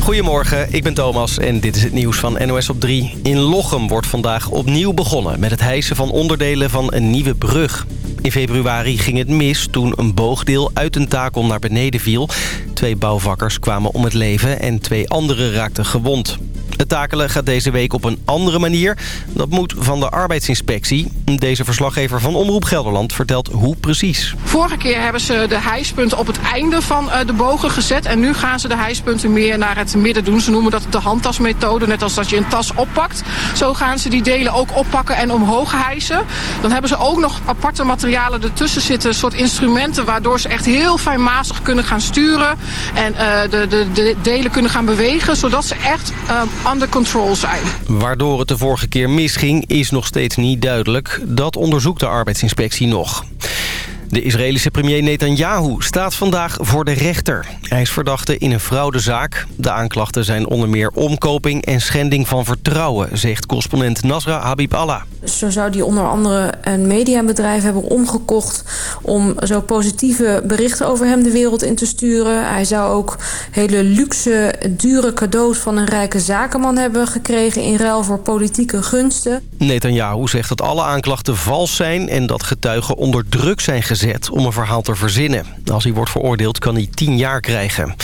Goedemorgen, ik ben Thomas en dit is het nieuws van NOS op 3. In Lochem wordt vandaag opnieuw begonnen met het hijsen van onderdelen van een nieuwe brug. In februari ging het mis toen een boogdeel uit een takel naar beneden viel. Twee bouwvakkers kwamen om het leven en twee anderen raakten gewond. Het takelen gaat deze week op een andere manier. Dat moet van de arbeidsinspectie. Deze verslaggever van Omroep Gelderland vertelt hoe precies. Vorige keer hebben ze de hijspunten op het einde van eh, de bogen gezet. En nu gaan ze de hijspunten meer naar het midden doen. Ze noemen dat de handtasmethode. Net als dat je een tas oppakt. Zo gaan ze die delen ook oppakken en omhoog hijsen. Dan hebben ze ook nog aparte materialen ertussen zitten. soort instrumenten waardoor ze echt heel fijnmazig kunnen gaan sturen. En uh, de, de, de, delen kunnen gaan bewegen. Zodat ze echt uh, zijn. Waardoor het de vorige keer misging is nog steeds niet duidelijk. Dat onderzoekt de arbeidsinspectie nog. De Israëlische premier Netanyahu staat vandaag voor de rechter. Hij is verdachte in een fraudezaak. De aanklachten zijn onder meer omkoping en schending van vertrouwen... zegt correspondent Nasra Habib Allah. Zo zou hij onder andere een mediabedrijf hebben omgekocht... om zo positieve berichten over hem de wereld in te sturen. Hij zou ook hele luxe, dure cadeaus van een rijke zakenman hebben gekregen... in ruil voor politieke gunsten. Netanyahu zegt dat alle aanklachten vals zijn... en dat getuigen onder druk zijn gezet om een verhaal te verzinnen. Als hij wordt veroordeeld kan hij 10 jaar krijgen.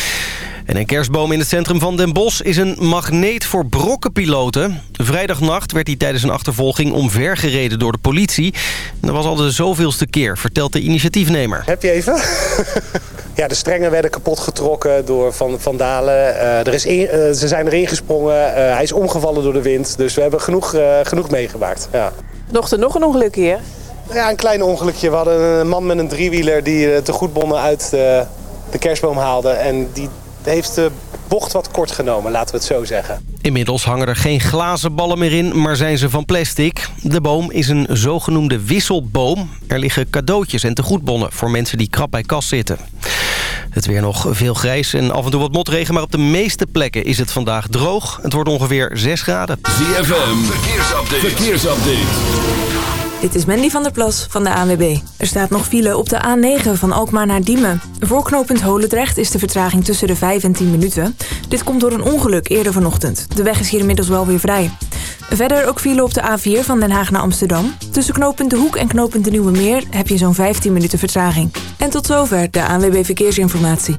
En een kerstboom in het centrum van Den Bosch is een magneet voor brokkenpiloten. Vrijdagnacht werd hij tijdens een achtervolging omvergereden door de politie. Dat was al de zoveelste keer, vertelt de initiatiefnemer. Heb je even? ja, de strengen werden kapot getrokken door van, vandalen. Uh, er is in, uh, ze zijn erin gesprongen. Uh, hij is omgevallen door de wind. Dus we hebben genoeg, genoeg meegemaakt. Ja. Nog er nog een ongeluk hier? Ja, een klein ongelukje. We hadden een man met een driewieler die te goedbonnen uit de, de kerstboom haalde. En die heeft de bocht wat kort genomen, laten we het zo zeggen. Inmiddels hangen er geen glazen ballen meer in, maar zijn ze van plastic. De boom is een zogenoemde wisselboom. Er liggen cadeautjes en tegoedbonnen voor mensen die krap bij kas zitten. Het weer nog veel grijs en af en toe wat motregen... maar op de meeste plekken is het vandaag droog. Het wordt ongeveer 6 graden. ZFM, verkeersupdate. verkeersupdate. Dit is Mandy van der Plas van de ANWB. Er staat nog file op de A9 van Alkmaar naar Diemen. Voor knooppunt Holendrecht is de vertraging tussen de 5 en 10 minuten. Dit komt door een ongeluk eerder vanochtend. De weg is hier inmiddels wel weer vrij. Verder ook file op de A4 van Den Haag naar Amsterdam. Tussen knooppunt De Hoek en knooppunt De Nieuwe Meer heb je zo'n 15 minuten vertraging. En tot zover de ANWB Verkeersinformatie.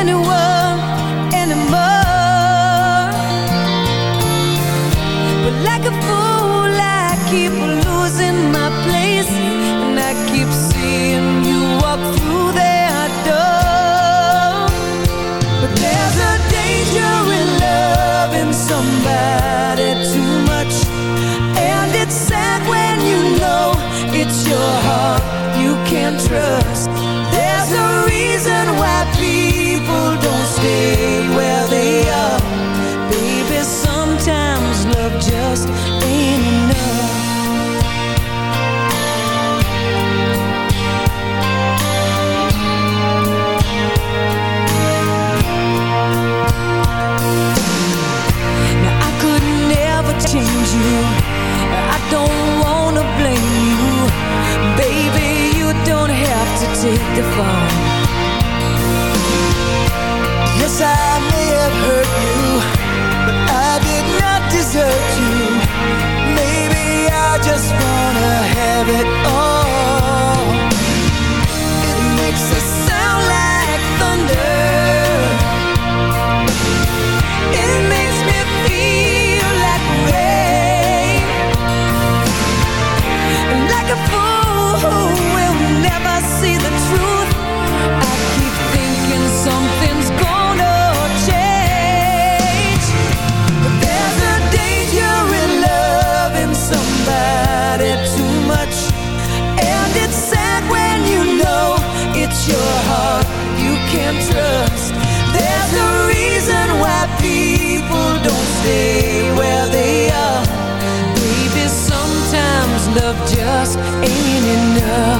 anyone love just ain't enough.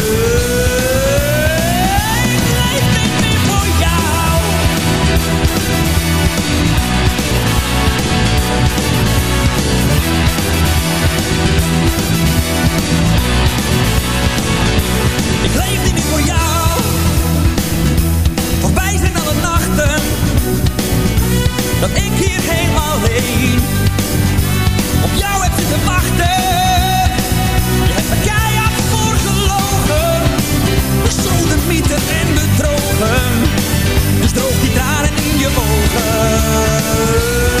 dat ik hier helemaal alleen op jou heb zitten wachten. Je hebt me keihard voor gelogen, mieten en bedrogen. Dus droog die tranen in je ogen.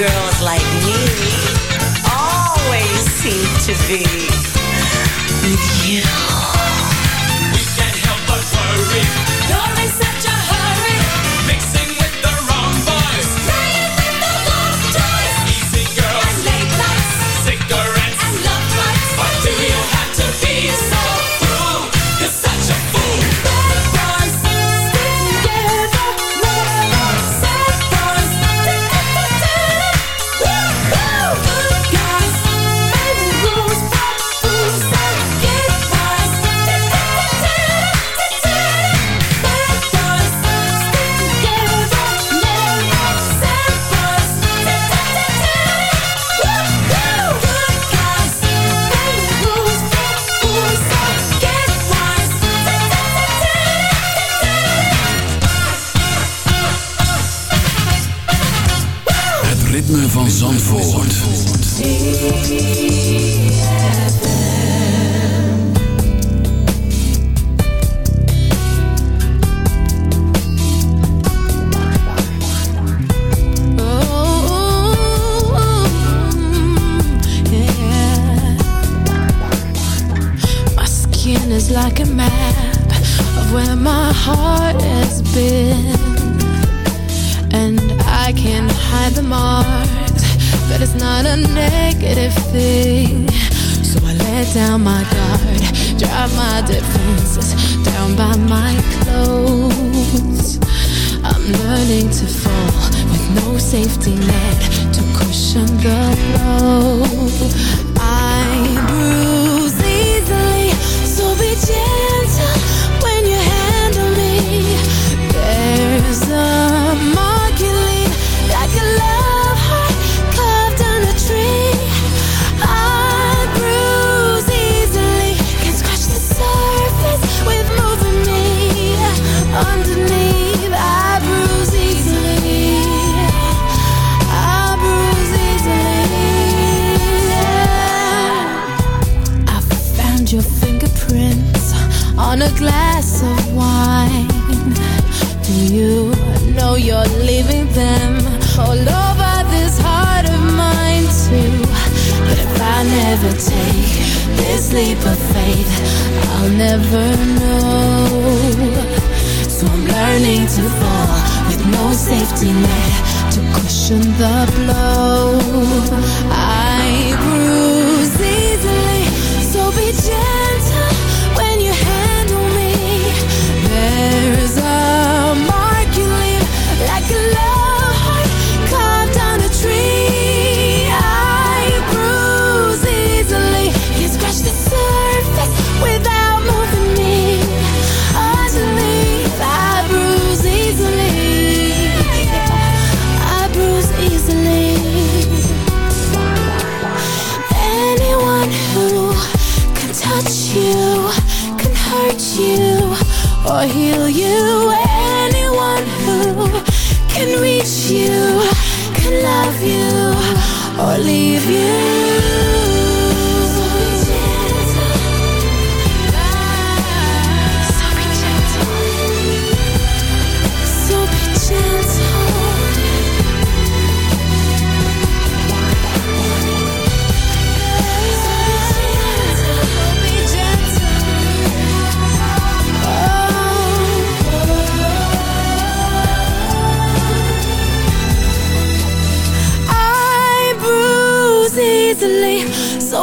girls like me always seem to be with you. We can't help but worry. Don't listen.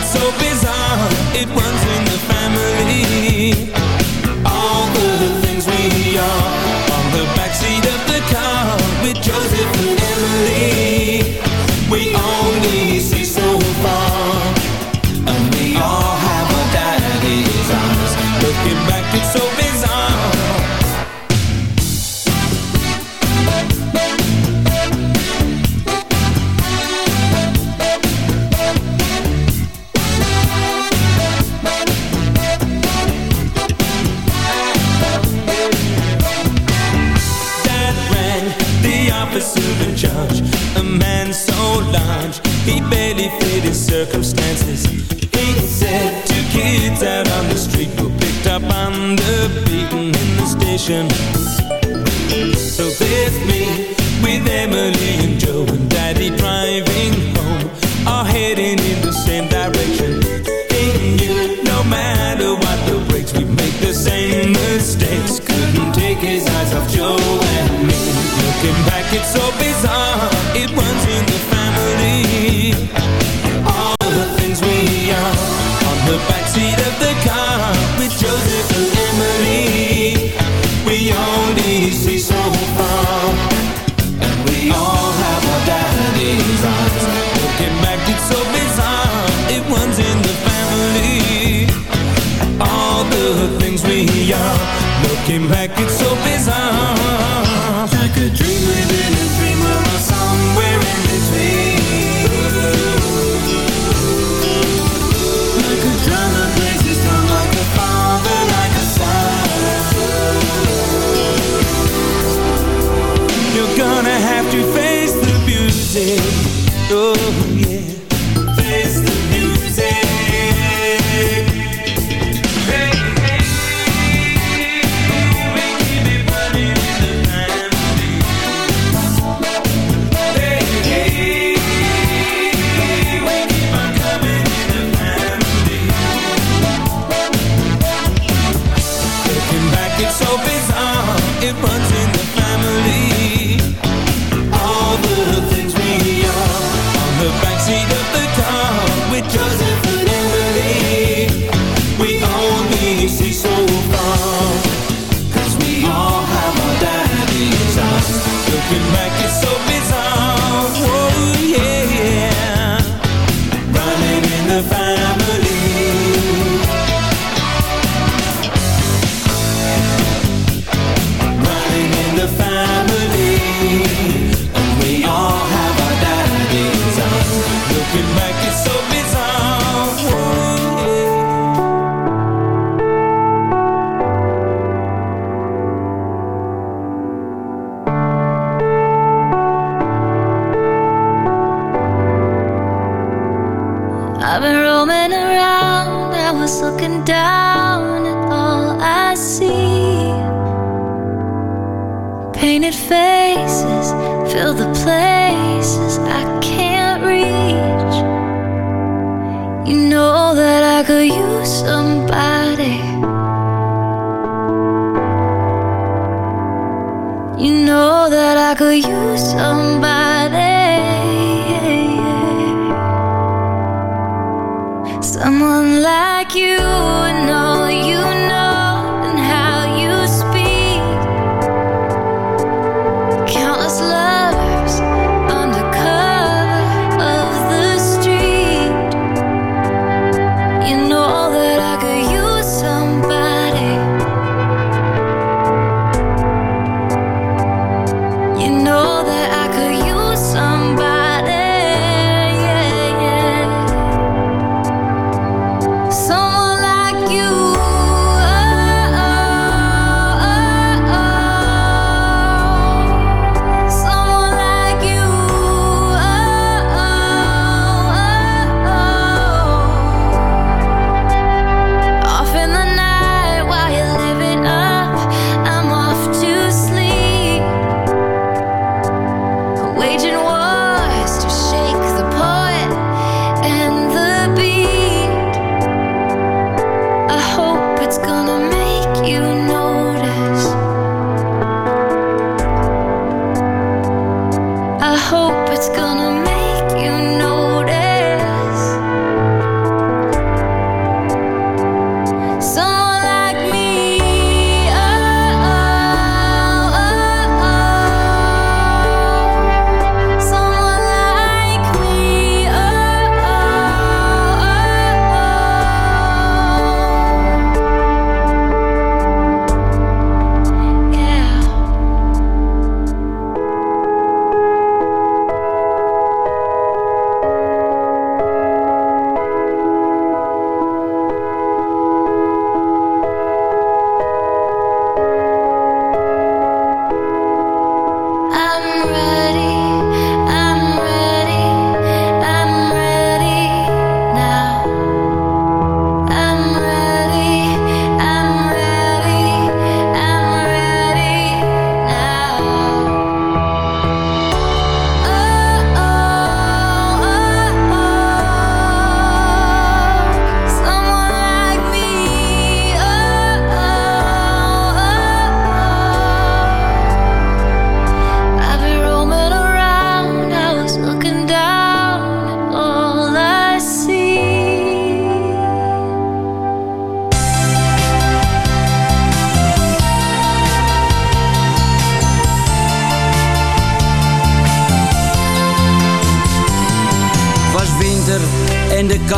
it's so bizarre. It runs So there's me with Emily and Joe and Daddy driving home, all heading in the same direction. No matter what the we make the same mistakes. Couldn't take his eyes off Joe and me. Looking back, it's so bizarre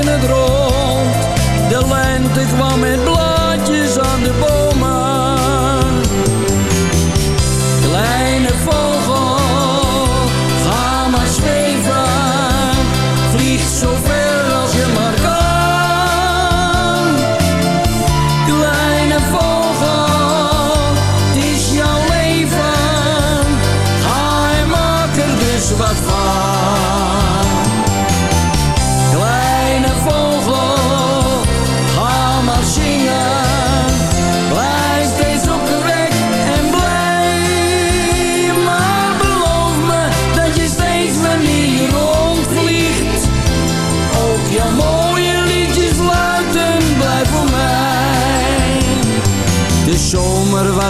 In het rond. De lente kwam met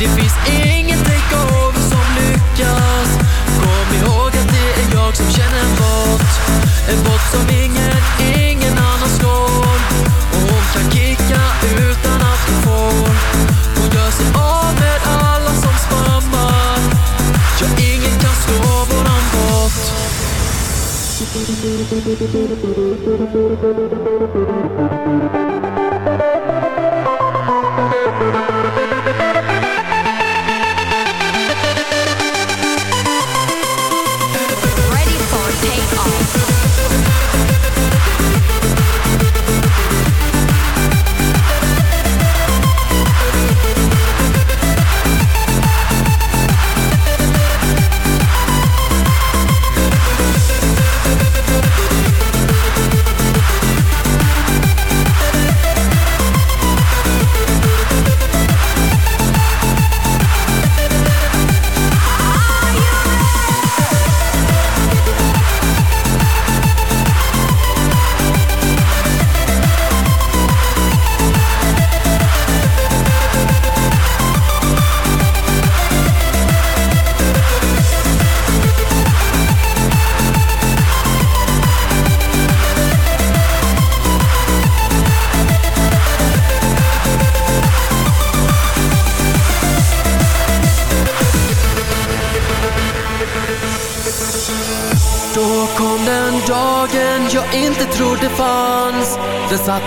Det finns ingen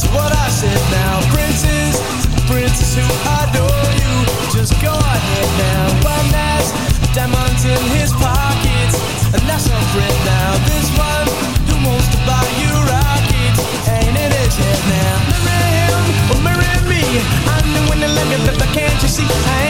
that's what I said now. princes, princes who adore you. Just go ahead now. One has diamonds in his pockets, and that's our friend now. This one who wants to buy you rockets, ain't in his head now. Marry him or marry me. I'm the winner, let me live, can't you see? I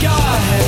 God